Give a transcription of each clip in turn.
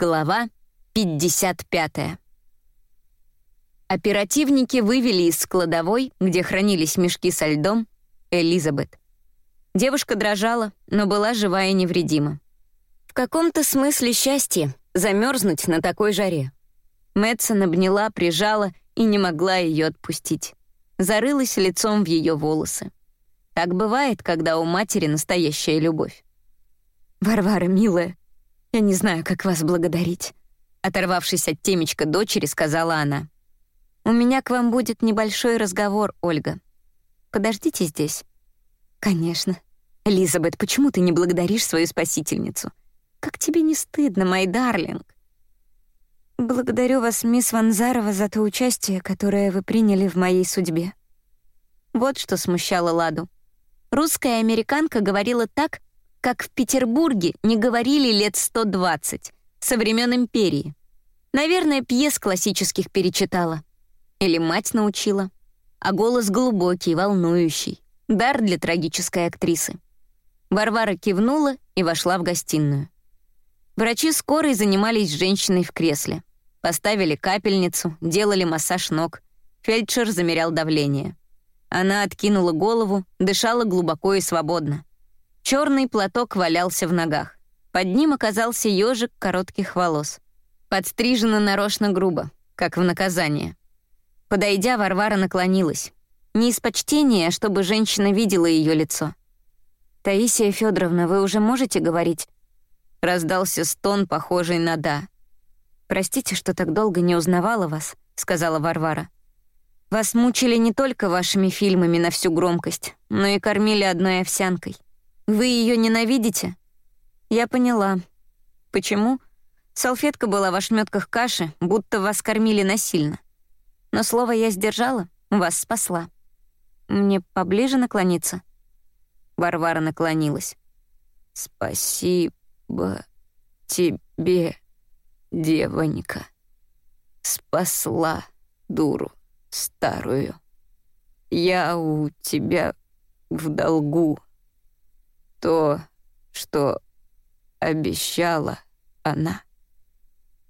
Глава 55. Оперативники вывели из складовой, где хранились мешки со льдом, Элизабет. Девушка дрожала, но была жива и невредима. В каком-то смысле счастье — замерзнуть на такой жаре. Мэтсон обняла, прижала и не могла ее отпустить. Зарылась лицом в ее волосы. Так бывает, когда у матери настоящая любовь. «Варвара, милая, я не знаю, как вас благодарить», — оторвавшись от темечка дочери, сказала она. «У меня к вам будет небольшой разговор, Ольга. Подождите здесь». «Конечно. Элизабет, почему ты не благодаришь свою спасительницу? Как тебе не стыдно, мой дарлинг?» «Благодарю вас, мисс Ванзарова, за то участие, которое вы приняли в моей судьбе». Вот что смущало Ладу. Русская американка говорила так, как в Петербурге не говорили лет 120, со времен империи. Наверное, пьес классических перечитала. Или мать научила. А голос глубокий, волнующий. Дар для трагической актрисы. Варвара кивнула и вошла в гостиную. Врачи скорой занимались женщиной в кресле. Поставили капельницу, делали массаж ног. Фельдшер замерял давление. Она откинула голову, дышала глубоко и свободно. Черный платок валялся в ногах. Под ним оказался ежик коротких волос. Подстрижена нарочно грубо, как в наказание. Подойдя, Варвара наклонилась. Не из почтения, а чтобы женщина видела ее лицо. «Таисия Федоровна, вы уже можете говорить?» Раздался стон, похожий на «да». «Простите, что так долго не узнавала вас», — сказала Варвара. «Вас мучили не только вашими фильмами на всю громкость, но и кормили одной овсянкой. Вы ее ненавидите? Я поняла. Почему? Салфетка была в ошметках каши, будто вас кормили насильно. Но слово я сдержала, вас спасла. Мне поближе наклониться? Варвара наклонилась. Спасибо тебе, девонька. Спасла дуру старую. Я у тебя в долгу то, что обещала она,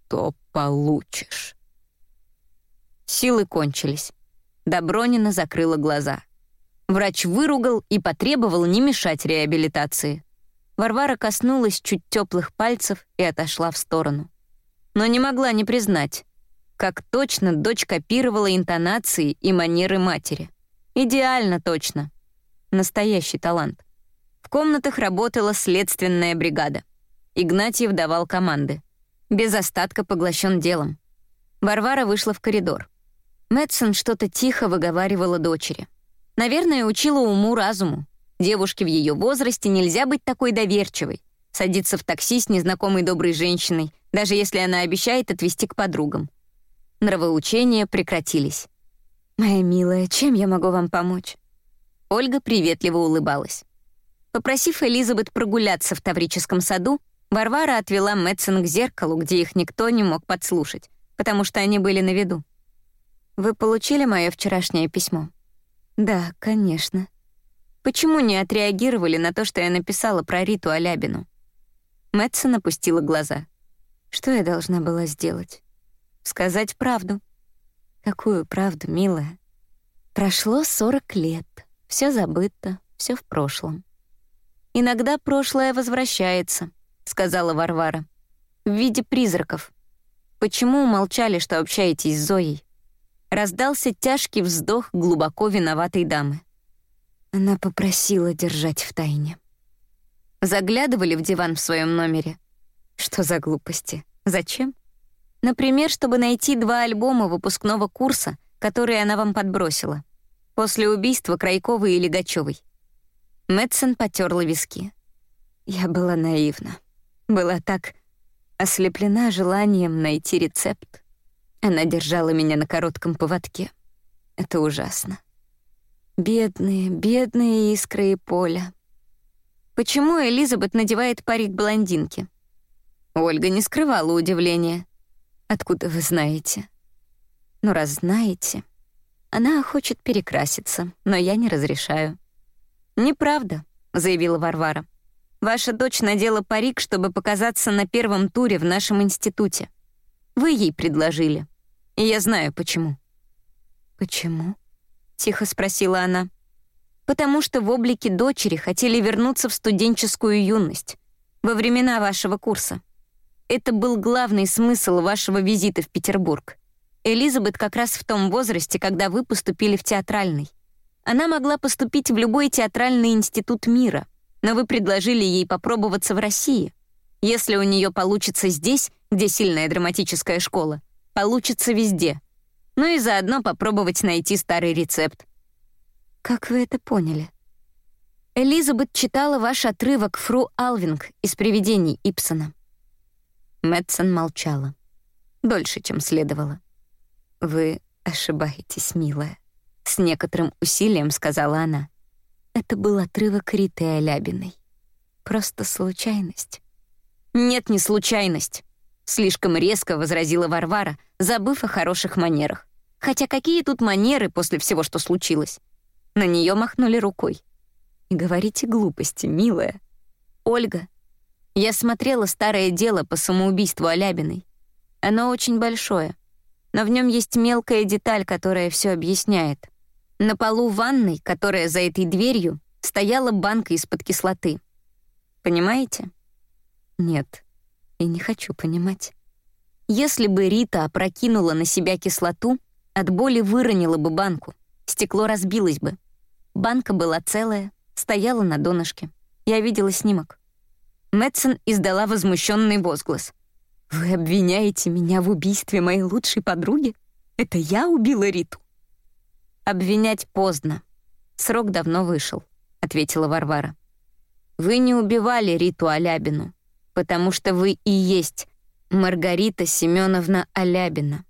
то получишь. Силы кончились. Добронина закрыла глаза. Врач выругал и потребовал не мешать реабилитации. Варвара коснулась чуть теплых пальцев и отошла в сторону. Но не могла не признать, как точно дочь копировала интонации и манеры матери. Идеально точно. Настоящий талант. В комнатах работала следственная бригада. Игнатьев давал команды. Без остатка поглощен делом. Варвара вышла в коридор. Мэтсон что-то тихо выговаривала дочери. Наверное, учила уму-разуму. Девушке в ее возрасте нельзя быть такой доверчивой, садиться в такси с незнакомой доброй женщиной, даже если она обещает отвезти к подругам. Нравоучения прекратились. «Моя милая, чем я могу вам помочь?» Ольга приветливо улыбалась. Попросив Элизабет прогуляться в Таврическом саду, Варвара отвела Мэтсон к зеркалу, где их никто не мог подслушать, потому что они были на виду. «Вы получили мое вчерашнее письмо?» «Да, конечно». «Почему не отреагировали на то, что я написала про Риту Алябину?» Мэтсон опустила глаза. «Что я должна была сделать?» «Сказать правду». «Какую правду, милая?» «Прошло 40 лет. Все забыто, все в прошлом. «Иногда прошлое возвращается», — сказала Варвара. «В виде призраков. Почему умолчали, что общаетесь с Зоей?» Раздался тяжкий вздох глубоко виноватой дамы. Она попросила держать в тайне. Заглядывали в диван в своем номере. Что за глупости? Зачем? Например, чтобы найти два альбома выпускного курса, которые она вам подбросила. После убийства Крайковой и Легачевой. Мэтсон потерла виски. Я была наивна. Была так ослеплена желанием найти рецепт. Она держала меня на коротком поводке. Это ужасно. Бедные, бедные искры и поля. Почему Элизабет надевает парик блондинки? Ольга не скрывала удивления. Откуда вы знаете? Ну, раз знаете. Она хочет перекраситься, но я не разрешаю. «Неправда», — заявила Варвара. Ваша дочь надела парик, чтобы показаться на первом туре в нашем институте. Вы ей предложили. И я знаю, почему». «Почему?» — тихо спросила она. «Потому что в облике дочери хотели вернуться в студенческую юность, во времена вашего курса. Это был главный смысл вашего визита в Петербург. Элизабет как раз в том возрасте, когда вы поступили в театральный. Она могла поступить в любой театральный институт мира, но вы предложили ей попробоваться в России. Если у нее получится здесь, где сильная драматическая школа, получится везде. Ну и заодно попробовать найти старый рецепт. Как вы это поняли? Элизабет читала ваш отрывок «Фру Алвинг» из «Привидений» Ипсона. Мэтсон молчала. Дольше, чем следовало. «Вы ошибаетесь, милая», — с некоторым усилием сказала она. Это был отрывок Риты Алябиной. Просто случайность. «Нет, не случайность», — слишком резко возразила Варвара, забыв о хороших манерах. Хотя какие тут манеры после всего, что случилось? На нее махнули рукой. «Не говорите глупости, милая». «Ольга, я смотрела старое дело по самоубийству Алябиной. Оно очень большое но в нем есть мелкая деталь, которая все объясняет. На полу ванной, которая за этой дверью, стояла банка из-под кислоты. Понимаете? Нет, и не хочу понимать. Если бы Рита опрокинула на себя кислоту, от боли выронила бы банку, стекло разбилось бы. Банка была целая, стояла на донышке. Я видела снимок. Мэтсон издала возмущенный возглас. «Вы обвиняете меня в убийстве моей лучшей подруги? Это я убила Риту?» «Обвинять поздно. Срок давно вышел», — ответила Варвара. «Вы не убивали Риту Алябину, потому что вы и есть Маргарита Семеновна Алябина.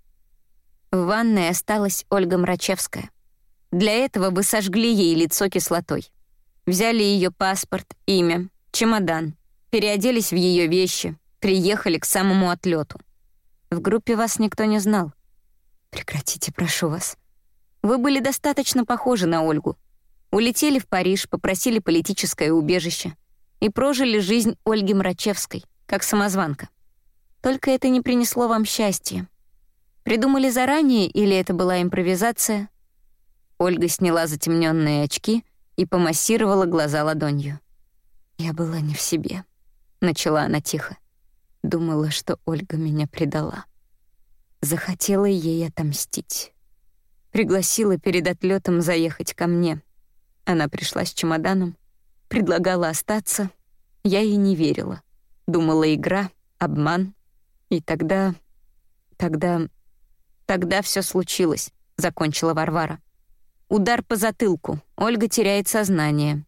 В ванной осталась Ольга Мрачевская. Для этого вы сожгли ей лицо кислотой. Взяли ее паспорт, имя, чемодан, переоделись в ее вещи, Приехали к самому отлету. В группе вас никто не знал. Прекратите, прошу вас. Вы были достаточно похожи на Ольгу. Улетели в Париж, попросили политическое убежище и прожили жизнь Ольги Мрачевской, как самозванка. Только это не принесло вам счастья. Придумали заранее или это была импровизация? Ольга сняла затемненные очки и помассировала глаза ладонью. «Я была не в себе», — начала она тихо. Думала, что Ольга меня предала. Захотела ей отомстить. Пригласила перед отлетом заехать ко мне. Она пришла с чемоданом, предлагала остаться. Я ей не верила. Думала, игра, обман. И тогда... Тогда... Тогда все случилось, закончила Варвара. Удар по затылку. Ольга теряет сознание.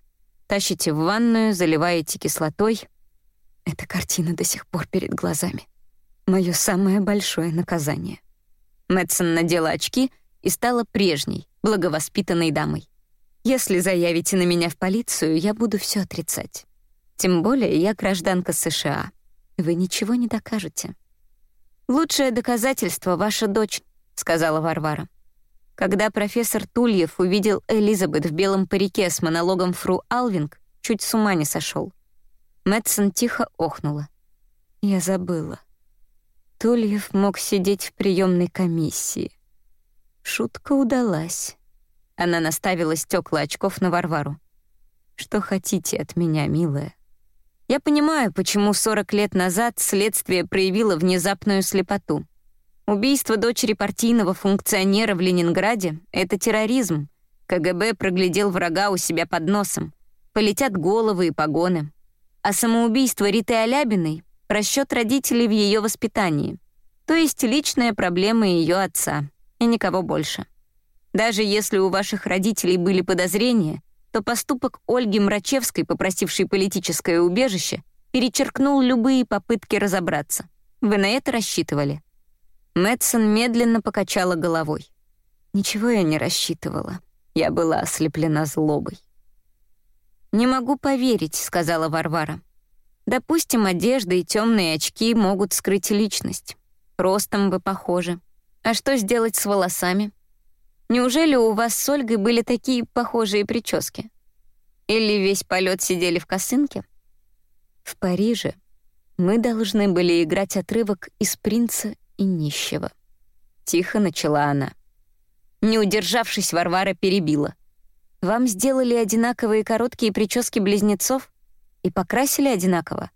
Тащите в ванную, заливаете кислотой, эта картина до сих пор перед глазами. Мое самое большое наказание. Мэтсон надела очки и стала прежней, благовоспитанной дамой. Если заявите на меня в полицию, я буду все отрицать. Тем более я гражданка США. Вы ничего не докажете. «Лучшее доказательство — ваша дочь», — сказала Варвара. Когда профессор Тульев увидел Элизабет в белом парике с монологом фру Алвинг, чуть с ума не сошел. Мэтсон тихо охнула. Я забыла. Тульев мог сидеть в приемной комиссии. Шутка удалась. Она наставила стекла очков на Варвару. «Что хотите от меня, милая?» Я понимаю, почему 40 лет назад следствие проявило внезапную слепоту. Убийство дочери партийного функционера в Ленинграде — это терроризм. КГБ проглядел врага у себя под носом. Полетят головы и погоны а самоубийство Риты Алябиной — расчет родителей в ее воспитании, то есть личная проблема ее отца, и никого больше. Даже если у ваших родителей были подозрения, то поступок Ольги Мрачевской, попросившей политическое убежище, перечеркнул любые попытки разобраться. Вы на это рассчитывали?» Мэтсон медленно покачала головой. «Ничего я не рассчитывала. Я была ослеплена злобой. «Не могу поверить», — сказала Варвара. «Допустим, одежда и темные очки могут скрыть личность. Ростом вы похожи. А что сделать с волосами? Неужели у вас с Ольгой были такие похожие прически? Или весь полет сидели в косынке?» В Париже мы должны были играть отрывок из «Принца и нищего». Тихо начала она. Не удержавшись, Варвара перебила. «Вам сделали одинаковые короткие прически близнецов и покрасили одинаково?»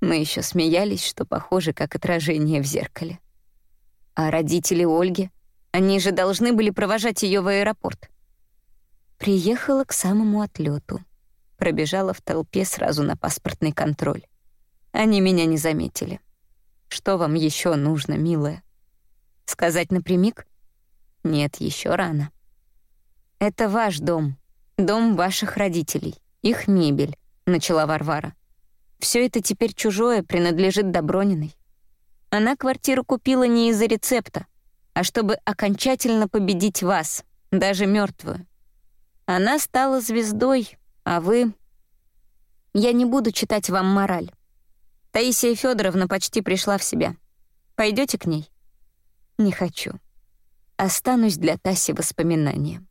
Мы еще смеялись, что похоже, как отражение в зеркале. А родители Ольги, они же должны были провожать ее в аэропорт. Приехала к самому отлету. Пробежала в толпе сразу на паспортный контроль. Они меня не заметили. Что вам еще нужно, милая? Сказать напрямик? Нет, еще рано. Это ваш дом, дом ваших родителей, их мебель, начала Варвара. Все это теперь чужое, принадлежит Доброниной. Она квартиру купила не из-за рецепта, а чтобы окончательно победить вас, даже мертвую. Она стала звездой, а вы... Я не буду читать вам мораль. Таисия Федоровна почти пришла в себя. Пойдете к ней? Не хочу. Останусь для Таси воспоминанием.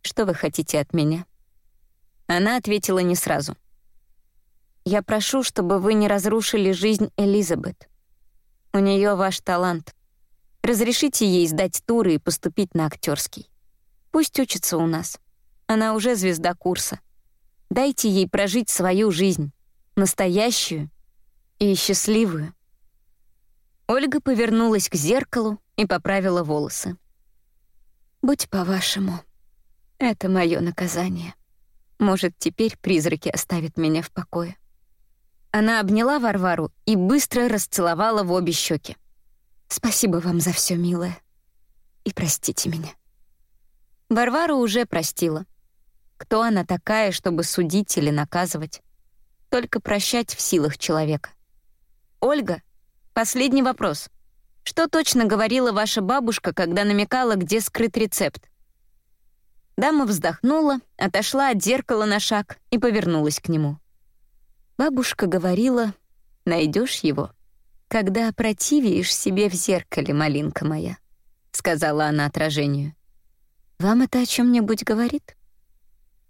Что вы хотите от меня? Она ответила не сразу. Я прошу, чтобы вы не разрушили жизнь Элизабет. У нее ваш талант. Разрешите ей сдать туры и поступить на актерский. Пусть учится у нас. Она уже звезда курса. Дайте ей прожить свою жизнь, настоящую и счастливую. Ольга повернулась к зеркалу и поправила волосы. «Будь по-вашему, это мое наказание. Может, теперь призраки оставят меня в покое». Она обняла Варвару и быстро расцеловала в обе щеки. «Спасибо вам за все, милая. И простите меня». Варвара уже простила. Кто она такая, чтобы судить или наказывать? Только прощать в силах человека. «Ольга, последний вопрос. Что точно говорила ваша бабушка, когда намекала, где скрыт рецепт?» Дама вздохнула, отошла от зеркала на шаг и повернулась к нему. Бабушка говорила, найдешь его, когда опротивишь себе в зеркале, малинка моя», — сказала она отражению. «Вам это о чем нибудь говорит?»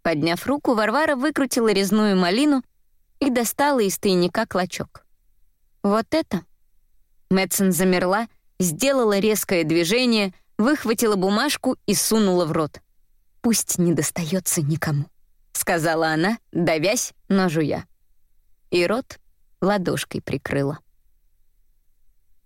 Подняв руку, Варвара выкрутила резную малину и достала из тайника клочок. «Вот это?» Мэтсон замерла, сделала резкое движение, выхватила бумажку и сунула в рот. «Пусть не достается никому», — сказала она, давясь, но жуя. И рот ладошкой прикрыла.